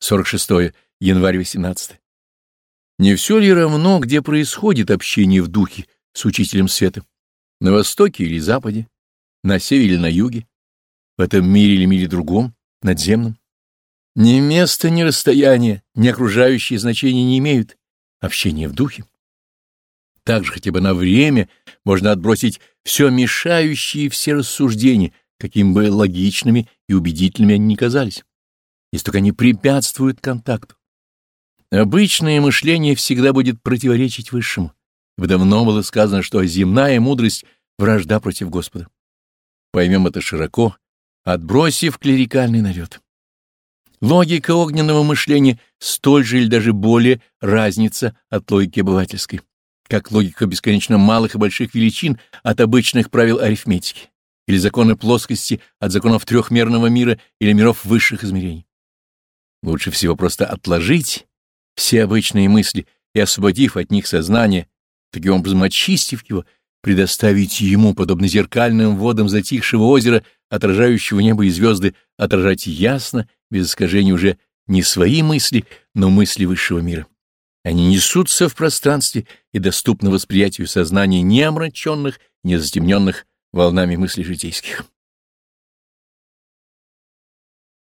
46 январь 18. Не все ли равно, где происходит общение в духе с учителем света? На востоке или западе? На севере или на юге? В этом мире или мире другом, надземном? Ни место, ни расстояние, ни окружающие значения не имеют. Общение в духе. Также хотя бы на время можно отбросить все мешающие все рассуждения, каким бы логичными и убедительными они ни казались, если только они препятствуют контакту. Обычное мышление всегда будет противоречить высшему, ибо давно было сказано, что земная мудрость — вражда против Господа. Поймем это широко, отбросив клерикальный налет. Логика огненного мышления столь же или даже более разница от логики обывательской, как логика бесконечно малых и больших величин от обычных правил арифметики, или законы плоскости от законов трехмерного мира или миров высших измерений. Лучше всего просто отложить все обычные мысли и, освободив от них сознание, таким образом очистив его, предоставить ему, подобно зеркальным водам затихшего озера, отражающего небо и звезды, отражать ясно, без искажений уже не свои мысли, но мысли высшего мира. Они несутся в пространстве и доступны восприятию сознания не омраченных, не затемненных волнами мыслей житейских.